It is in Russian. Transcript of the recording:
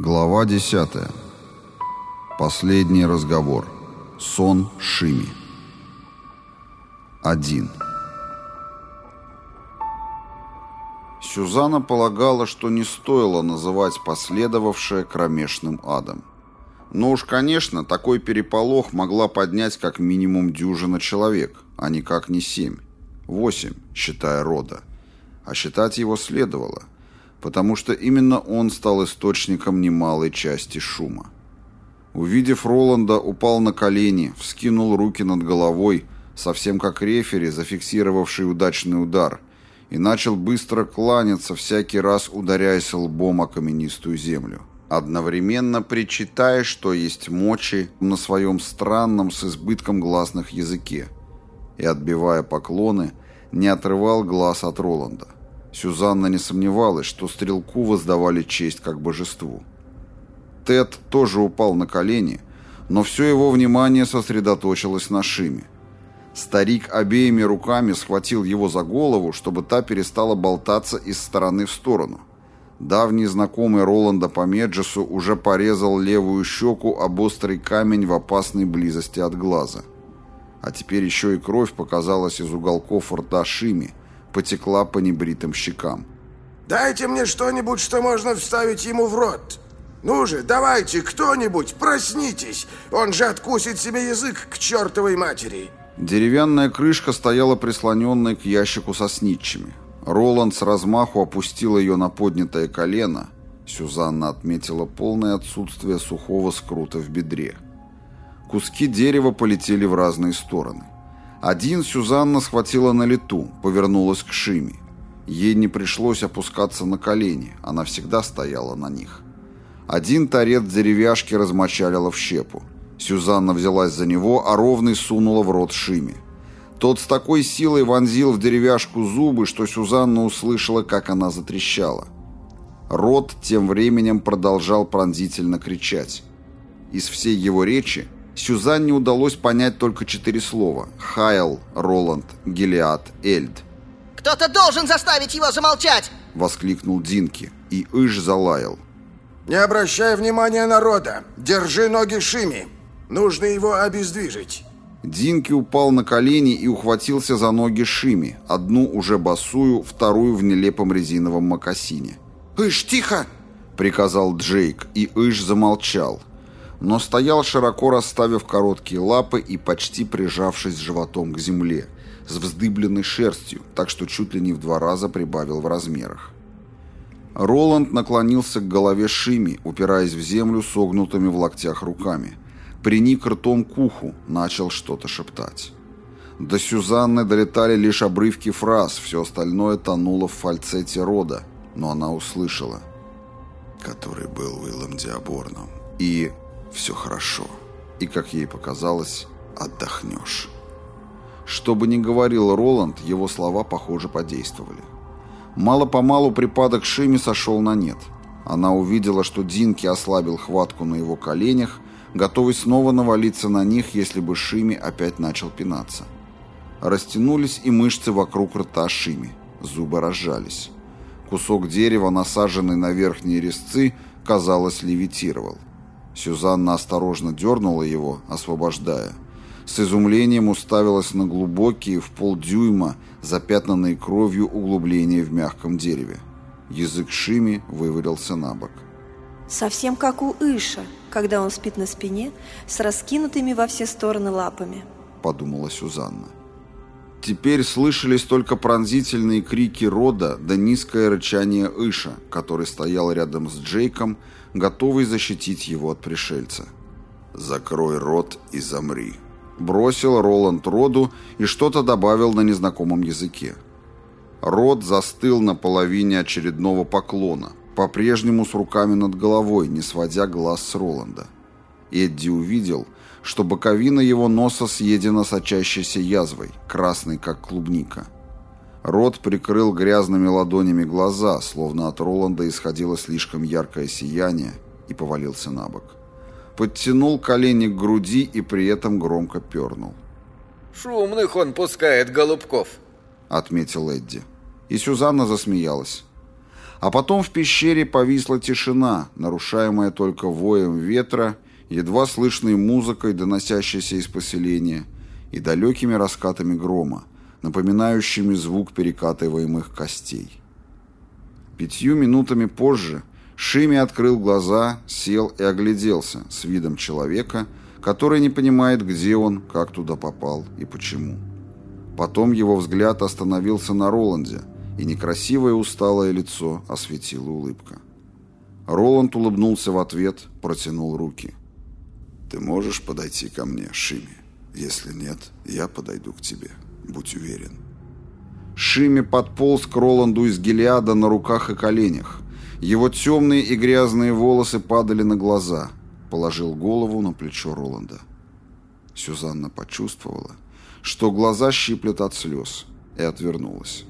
Глава 10. Последний разговор. Сон Шими. 1. Сюзанна полагала, что не стоило называть последовавшее кромешным адом. Но уж, конечно, такой переполох могла поднять как минимум дюжина человек, а никак не семь. Восемь, считая рода. А считать его следовало – потому что именно он стал источником немалой части шума. Увидев Роланда, упал на колени, вскинул руки над головой, совсем как рефери, зафиксировавший удачный удар, и начал быстро кланяться, всякий раз ударяясь лбом о каменистую землю. Одновременно причитая, что есть мочи на своем странном с избытком гласных языке, и, отбивая поклоны, не отрывал глаз от Роланда. Сюзанна не сомневалась, что стрелку воздавали честь как божеству. Тед тоже упал на колени, но все его внимание сосредоточилось на Шиме. Старик обеими руками схватил его за голову, чтобы та перестала болтаться из стороны в сторону. Давний знакомый Роланда по Меджесу уже порезал левую щеку об острый камень в опасной близости от глаза. А теперь еще и кровь показалась из уголков рта Шими, потекла по небритым щекам. «Дайте мне что-нибудь, что можно вставить ему в рот. Ну же, давайте, кто-нибудь, проснитесь. Он же откусит себе язык к чертовой матери». Деревянная крышка стояла прислоненной к ящику со снитчами. Роланд с размаху опустил ее на поднятое колено. Сюзанна отметила полное отсутствие сухого скрута в бедре. Куски дерева полетели в разные стороны. Один Сюзанна схватила на лету, повернулась к Шиме. Ей не пришлось опускаться на колени, она всегда стояла на них. Один торец деревяшки размочалила в щепу. Сюзанна взялась за него, а ровный сунула в рот Шиме. Тот с такой силой вонзил в деревяшку зубы, что Сюзанна услышала, как она затрещала. Рот тем временем продолжал пронзительно кричать. Из всей его речи Сюзанне удалось понять только четыре слова. Хайл, Роланд, Гелиад, Эльд. «Кто-то должен заставить его замолчать!» Воскликнул Динки, и Иш залаял. «Не обращай внимания народа! Держи ноги Шими! Нужно его обездвижить!» Динки упал на колени и ухватился за ноги Шими, одну уже босую, вторую в нелепом резиновом мокасине. «Иш, тихо!» — приказал Джейк, и Иш замолчал но стоял широко расставив короткие лапы и почти прижавшись животом к земле, с вздыбленной шерстью, так что чуть ли не в два раза прибавил в размерах. Роланд наклонился к голове Шими, упираясь в землю согнутыми в локтях руками. Приник ртом к уху, начал что-то шептать. До Сюзанны долетали лишь обрывки фраз, все остальное тонуло в фальцете рода, но она услышала, который был Уиллом Диаборном, и все хорошо. И, как ей показалось, отдохнешь. Что бы ни говорил Роланд, его слова, похоже, подействовали. Мало-помалу припадок Шими сошел на нет. Она увидела, что Динки ослабил хватку на его коленях, готовый снова навалиться на них, если бы Шими опять начал пинаться. Растянулись и мышцы вокруг рта Шими. Зубы разжались. Кусок дерева, насаженный на верхние резцы, казалось, левитировал. Сюзанна осторожно дернула его, освобождая. С изумлением уставилась на глубокие, в полдюйма, запятнанные кровью углубления в мягком дереве. Язык Шими вывалился на бок. Совсем как у Иша, когда он спит на спине с раскинутыми во все стороны лапами, подумала Сюзанна. Теперь слышались только пронзительные крики рода да низкое рычание Иша, который стоял рядом с Джейком, готовый защитить его от пришельца. «Закрой рот и замри», — бросил Роланд Роду и что-то добавил на незнакомом языке. Род застыл на половине очередного поклона, по-прежнему с руками над головой, не сводя глаз с Роланда. Эдди увидел, что боковина его носа съедена сочащейся язвой, красной, как клубника. Рот прикрыл грязными ладонями глаза, словно от Роланда исходило слишком яркое сияние, и повалился на бок. Подтянул колени к груди и при этом громко пернул. «Шумных он пускает, Голубков», — отметил Эдди. И Сюзанна засмеялась. А потом в пещере повисла тишина, нарушаемая только воем ветра, едва слышной музыкой, доносящейся из поселения, и далекими раскатами грома, напоминающими звук перекатываемых костей. Пятью минутами позже Шими открыл глаза, сел и огляделся с видом человека, который не понимает, где он, как туда попал и почему. Потом его взгляд остановился на Роланде, и некрасивое усталое лицо осветила улыбка. Роланд улыбнулся в ответ, протянул руки. «Ты можешь подойти ко мне, Шими? Если нет, я подойду к тебе. Будь уверен». Шими подполз к Роланду из Гелиада на руках и коленях. Его темные и грязные волосы падали на глаза. Положил голову на плечо Роланда. Сюзанна почувствовала, что глаза щиплет от слез, и отвернулась.